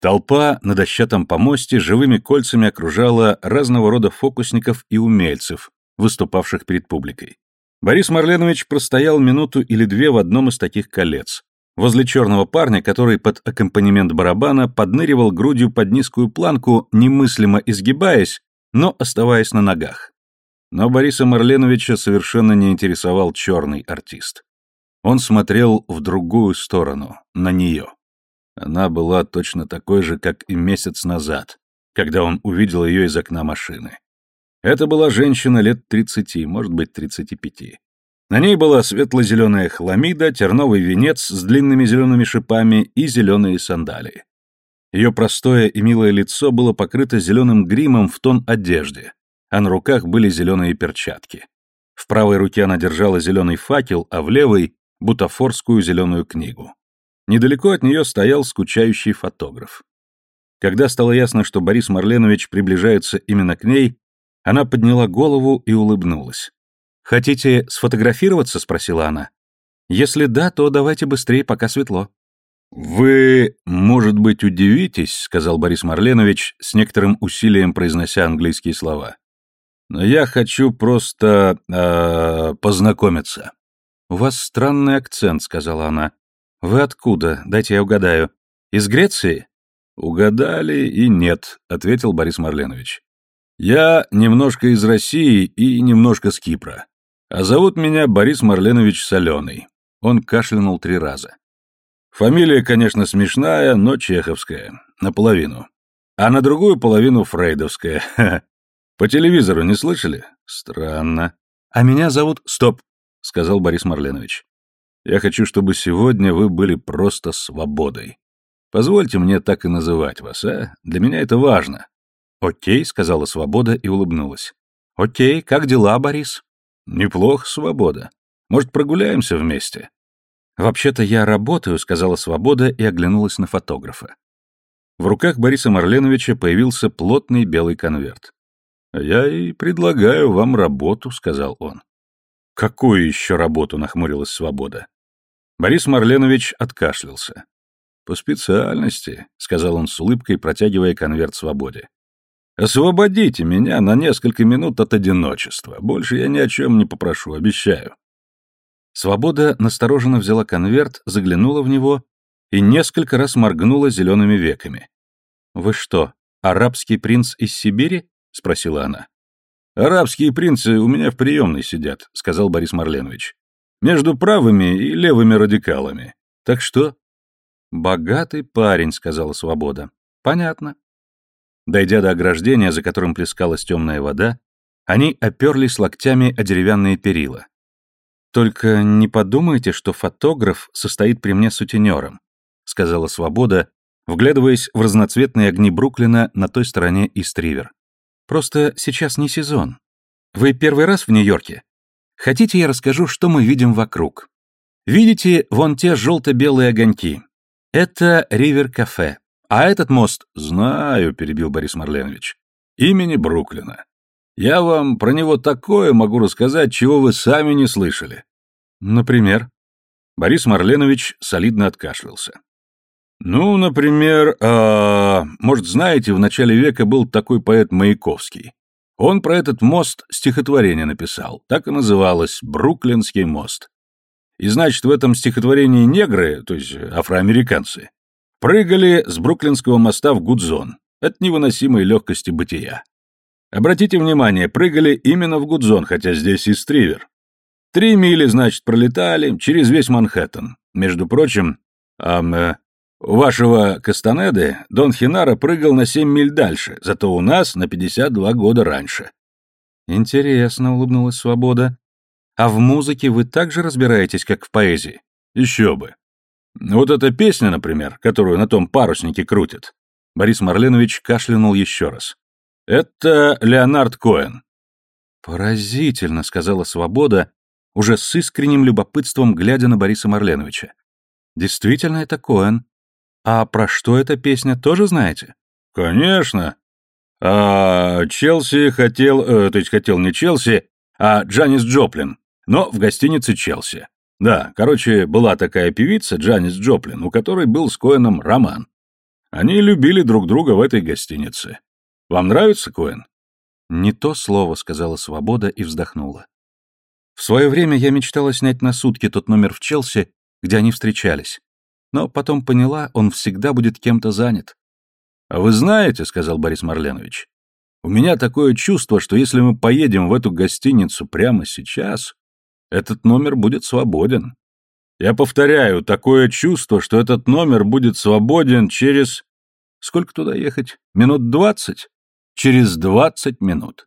Толпа на дощатом помосте живыми кольцами окружала разного рода фокусников и умельцев, выступавших перед публикой. Борис Марленович простоял минуту или две в одном из таких колец, возле черного парня, который под аккомпанемент барабана подныривал грудью под низкую планку, немыслимо изгибаясь, но оставаясь на ногах. Но Бориса Марленовича совершенно не интересовал черный артист. Он смотрел в другую сторону, на нее. Она была точно такой же, как и месяц назад, когда он увидел ее из окна машины. Это была женщина лет 30, может быть, 35. На ней была светло-зеленая хламида, терновый венец с длинными зелеными шипами и зеленые сандалии. Ее простое и милое лицо было покрыто зеленым гримом в тон одежде, а на руках были зеленые перчатки. В правой руке она держала зеленый факел, а в левой — бутафорскую зеленую книгу. Недалеко от нее стоял скучающий фотограф. Когда стало ясно, что Борис Марленович приближается именно к ней, она подняла голову и улыбнулась. «Хотите сфотографироваться?» — спросила она. «Если да, то давайте быстрее, пока светло». «Вы, может быть, удивитесь», — сказал Борис Марленович, с некоторым усилием произнося английские слова. «Но я хочу просто... Э, познакомиться». «У вас странный акцент», — сказала она. «Вы откуда? Дайте я угадаю. Из Греции?» «Угадали и нет», — ответил Борис Марленович. «Я немножко из России и немножко с Кипра. А зовут меня Борис Марленович Соленый». Он кашлянул три раза. «Фамилия, конечно, смешная, но чеховская. Наполовину. А на другую половину фрейдовская. По телевизору не слышали? Странно. А меня зовут... Стоп!» — сказал Борис Марленович. Я хочу, чтобы сегодня вы были просто свободой. Позвольте мне так и называть вас, а? Для меня это важно. Окей, сказала Свобода и улыбнулась. Окей, как дела, Борис? Неплохо, Свобода. Может, прогуляемся вместе? Вообще-то я работаю, сказала Свобода и оглянулась на фотографа. В руках Бориса Марленовича появился плотный белый конверт. «Я и предлагаю вам работу», — сказал он. «Какую еще работу?» — нахмурилась Свобода. Борис Марленович откашлялся. «По специальности», — сказал он с улыбкой, протягивая конверт свободе. «Освободите меня на несколько минут от одиночества. Больше я ни о чем не попрошу, обещаю». Свобода настороженно взяла конверт, заглянула в него и несколько раз моргнула зелеными веками. «Вы что, арабский принц из Сибири?» — спросила она. «Арабские принцы у меня в приемной сидят», — сказал Борис Марленович между правыми и левыми радикалами. Так что? Богатый парень, сказала Свобода. Понятно. Дойдя до ограждения, за которым плескалась темная вода, они оперлись локтями о деревянные перила. «Только не подумайте, что фотограф состоит при мне сутенером», — сказала Свобода, вглядываясь в разноцветные огни Бруклина на той стороне Истривер. «Просто сейчас не сезон. Вы первый раз в Нью-Йорке?» Хотите, я расскажу, что мы видим вокруг? Видите, вон те желто-белые огоньки. Это ривер-кафе. А этот мост... Знаю, перебил Борис Марленович. Имени Бруклина. Я вам про него такое могу рассказать, чего вы сами не слышали. Например? Борис Марленович солидно откашлялся. Ну, например, а может, знаете, в начале века был такой поэт Маяковский. Он про этот мост стихотворение написал, так и называлось «Бруклинский мост». И значит, в этом стихотворении негры, то есть афроамериканцы, прыгали с Бруклинского моста в Гудзон от невыносимой легкости бытия. Обратите внимание, прыгали именно в Гудзон, хотя здесь и стривер. Три мили, значит, пролетали через весь Манхэттен. Между прочим, эм, у вашего Кастанеды Дон Хинара прыгал на семь миль дальше, зато у нас на 52 года раньше. Интересно, улыбнулась Свобода. А в музыке вы так же разбираетесь, как в поэзии? Еще бы. Вот эта песня, например, которую на том паруснике крутят. Борис Марленович кашлянул еще раз. Это Леонард Коэн. Поразительно, сказала Свобода, уже с искренним любопытством глядя на Бориса Марленовича. Действительно, это Коэн. А про что эта песня, тоже знаете? Конечно. А Челси хотел, э, то есть хотел не Челси, а Джанис Джоплин, но в гостинице Челси. Да, короче, была такая певица Джанис Джоплин, у которой был с Коэном роман. Они любили друг друга в этой гостинице. Вам нравится Коэн? Не то слово, сказала Свобода и вздохнула. В свое время я мечтала снять на сутки тот номер в Челси, где они встречались но потом поняла, он всегда будет кем-то занят. А «Вы знаете», — сказал Борис Марленович, — «у меня такое чувство, что если мы поедем в эту гостиницу прямо сейчас, этот номер будет свободен. Я повторяю, такое чувство, что этот номер будет свободен через... Сколько туда ехать? Минут двадцать? Через двадцать минут».